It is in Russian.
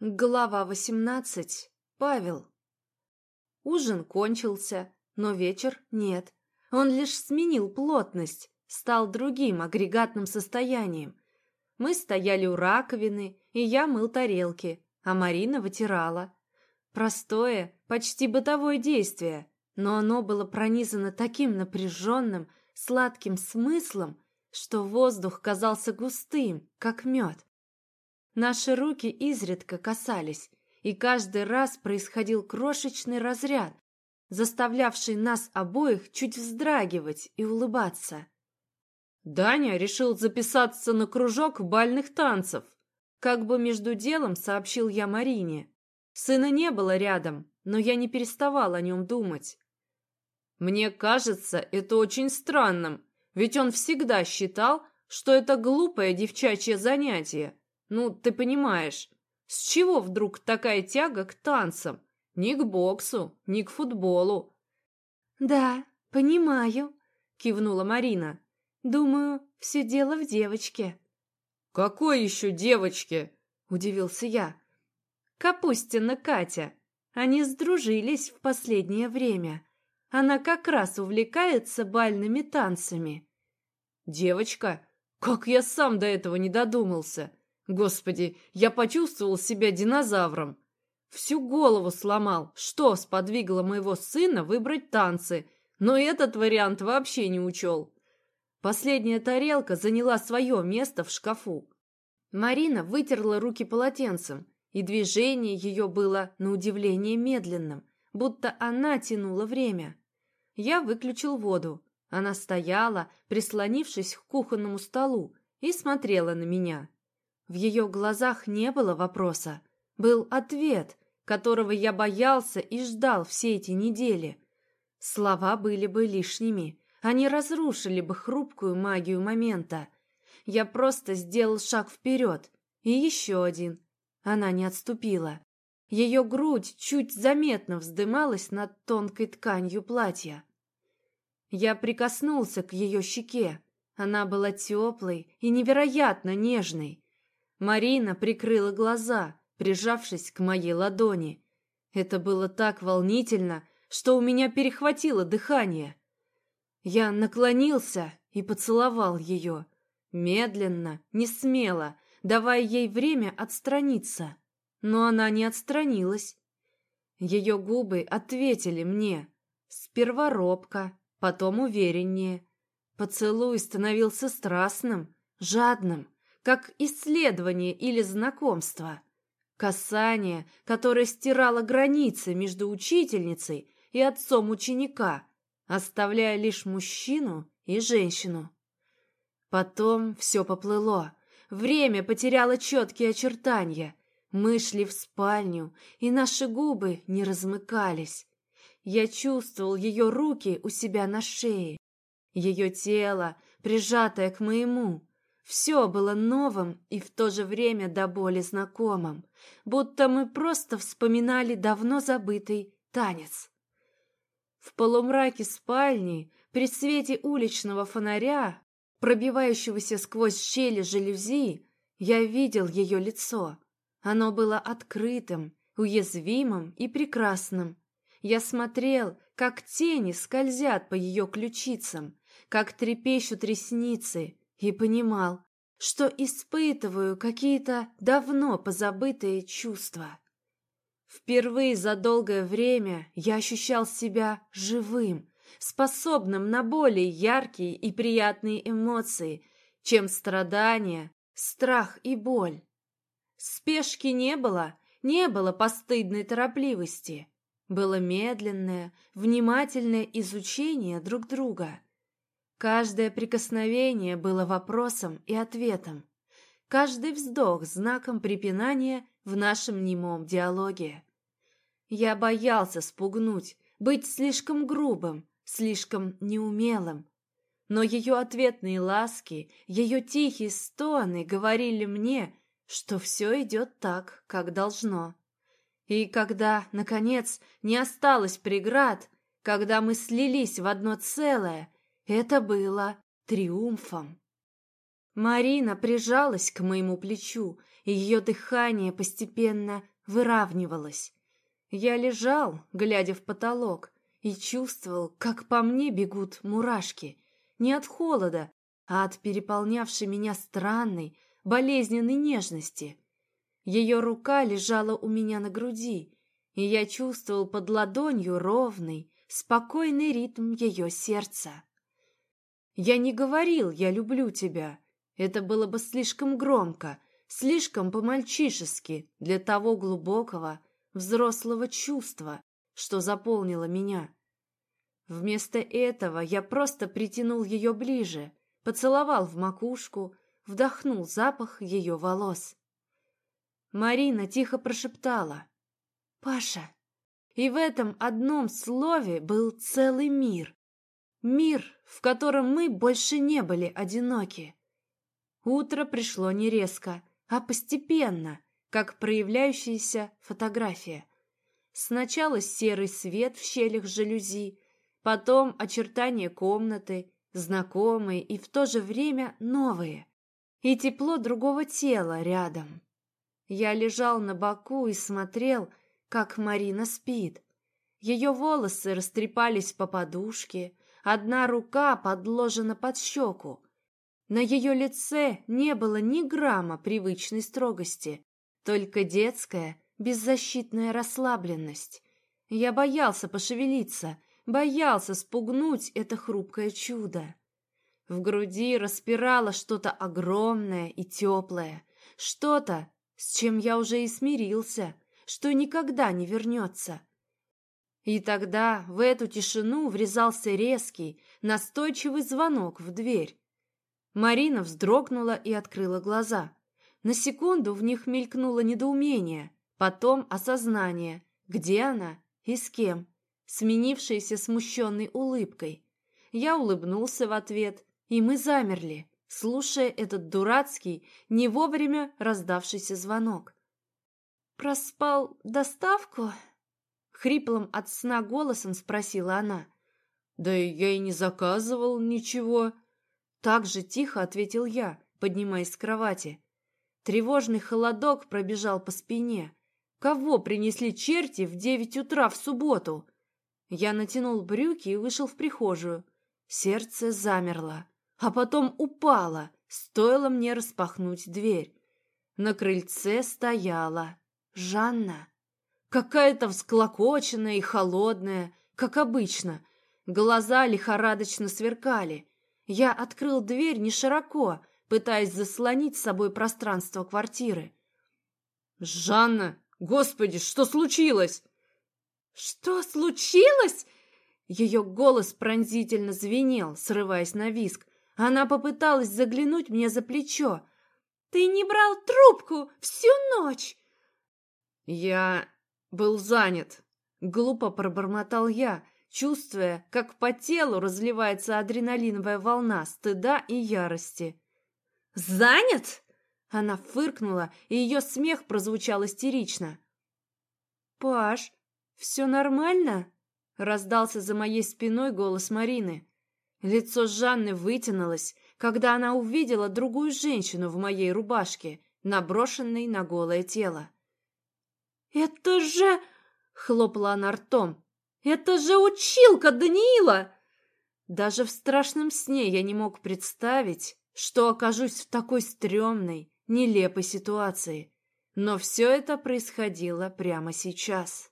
Глава восемнадцать. Павел. Ужин кончился, но вечер нет. Он лишь сменил плотность, стал другим агрегатным состоянием. Мы стояли у раковины, и я мыл тарелки, а Марина вытирала. Простое, почти бытовое действие, но оно было пронизано таким напряженным, сладким смыслом, что воздух казался густым, как мед. Наши руки изредка касались, и каждый раз происходил крошечный разряд, заставлявший нас обоих чуть вздрагивать и улыбаться. Даня решил записаться на кружок бальных танцев. Как бы между делом сообщил я Марине. Сына не было рядом, но я не переставал о нем думать. Мне кажется, это очень странным, ведь он всегда считал, что это глупое девчачье занятие, ну, ты понимаешь, с чего вдруг такая тяга к танцам? Ни к боксу, ни к футболу. Да, понимаю, кивнула Марина. Думаю, все дело в девочке. Какой еще девочке? Удивился я. Капустина Катя. Они сдружились в последнее время. Она как раз увлекается бальными танцами. Девочка? Как я сам до этого не додумался. Господи, я почувствовал себя динозавром. Всю голову сломал, что сподвигло моего сына выбрать танцы, но этот вариант вообще не учел. Последняя тарелка заняла свое место в шкафу. Марина вытерла руки полотенцем, и движение ее было, на удивление, медленным, будто она тянула время. Я выключил воду. Она стояла, прислонившись к кухонному столу, и смотрела на меня. В ее глазах не было вопроса. Был ответ, которого я боялся и ждал все эти недели. Слова были бы лишними. Они разрушили бы хрупкую магию момента. Я просто сделал шаг вперед. И еще один. Она не отступила. Ее грудь чуть заметно вздымалась над тонкой тканью платья. Я прикоснулся к ее щеке. Она была теплой и невероятно нежной. Марина прикрыла глаза, прижавшись к моей ладони. Это было так волнительно, что у меня перехватило дыхание. Я наклонился и поцеловал ее. Медленно, не смело, давая ей время отстраниться. Но она не отстранилась. Ее губы ответили мне. Сперва робко, потом увереннее. Поцелуй становился страстным, жадным как исследование или знакомство. Касание, которое стирало границы между учительницей и отцом ученика, оставляя лишь мужчину и женщину. Потом все поплыло. Время потеряло четкие очертания. Мы шли в спальню, и наши губы не размыкались. Я чувствовал ее руки у себя на шее, ее тело, прижатое к моему, все было новым и в то же время до боли знакомым, будто мы просто вспоминали давно забытый танец. В полумраке спальни, при свете уличного фонаря, пробивающегося сквозь щели жалюзи, я видел ее лицо. Оно было открытым, уязвимым и прекрасным. Я смотрел, как тени скользят по ее ключицам, как трепещут ресницы, и понимал, что испытываю какие-то давно позабытые чувства. Впервые за долгое время я ощущал себя живым, способным на более яркие и приятные эмоции, чем страдания, страх и боль. Спешки не было, не было постыдной торопливости. Было медленное, внимательное изучение друг друга. Каждое прикосновение было вопросом и ответом. Каждый вздох знаком препинания в нашем немом диалоге. Я боялся спугнуть, быть слишком грубым, слишком неумелым. Но ее ответные ласки, ее тихие стоны говорили мне, что все идет так, как должно. И когда, наконец, не осталось преград, когда мы слились в одно целое — это было триумфом. Марина прижалась к моему плечу, и ее дыхание постепенно выравнивалось. Я лежал, глядя в потолок, и чувствовал, как по мне бегут мурашки. Не от холода, а от переполнявшей меня странной, болезненной нежности. Ее рука лежала у меня на груди, и я чувствовал под ладонью ровный, спокойный ритм ее сердца. Я не говорил «я люблю тебя», это было бы слишком громко, слишком по-мальчишески для того глубокого, взрослого чувства, что заполнило меня. Вместо этого я просто притянул ее ближе, поцеловал в макушку, вдохнул запах ее волос. Марина тихо прошептала «Паша». И в этом одном слове был целый мир. Мир, в котором мы больше не были одиноки. Утро пришло не резко, а постепенно, как проявляющаяся фотография. Сначала серый свет в щелях жалюзи, потом очертания комнаты, знакомые и в то же время новые, и тепло другого тела рядом. Я лежал на боку и смотрел, как Марина спит. Ее волосы растрепались по подушке, одна рука подложена под щеку. На ее лице не было ни грамма привычной строгости, только детская, беззащитная расслабленность. Я боялся пошевелиться, боялся спугнуть это хрупкое чудо. В груди распирало что-то огромное и теплое, что-то, с чем я уже и смирился, что никогда не вернется. И тогда в эту тишину врезался резкий, настойчивый звонок в дверь. Марина вздрогнула и открыла глаза. На секунду в них мелькнуло недоумение, потом осознание, где она и с кем, сменившееся смущенной улыбкой. Я улыбнулся в ответ, и мы замерли, слушая этот дурацкий, не вовремя раздавшийся звонок. «Проспал доставку?» Хриплым от сна голосом спросила она. «Да я и не заказывал ничего». Так же тихо ответил я, поднимаясь с кровати. Тревожный холодок пробежал по спине. Кого принесли черти в девять утра в субботу? Я натянул брюки и вышел в прихожую. Сердце замерло, а потом упало, стоило мне распахнуть дверь. На крыльце стояла Жанна. Какая-то всклокоченная и холодная, как обычно. Глаза лихорадочно сверкали. Я открыл дверь не широко, пытаясь заслонить с собой пространство квартиры. «Жанна! Господи, что случилось?» «Что случилось?» Ее голос пронзительно звенел, срываясь на виск. Она попыталась заглянуть мне за плечо. «Ты не брал трубку всю ночь!» «Я был занят», — глупо пробормотал я, чувствуя, как по телу разливается адреналиновая волна стыда и ярости. «Занят?» Она фыркнула, и ее смех прозвучал истерично. «Паш, все нормально?» Раздался за моей спиной голос Марины. Лицо Жанны вытянулось, когда она увидела другую женщину в моей рубашке, наброшенной на голое тело. «Это же...» — хлопала она ртом. «Это же училка Даниила!» Даже в страшном сне я не мог представить, что окажусь в такой стрёмной, нелепой ситуации. Но все это происходило прямо сейчас.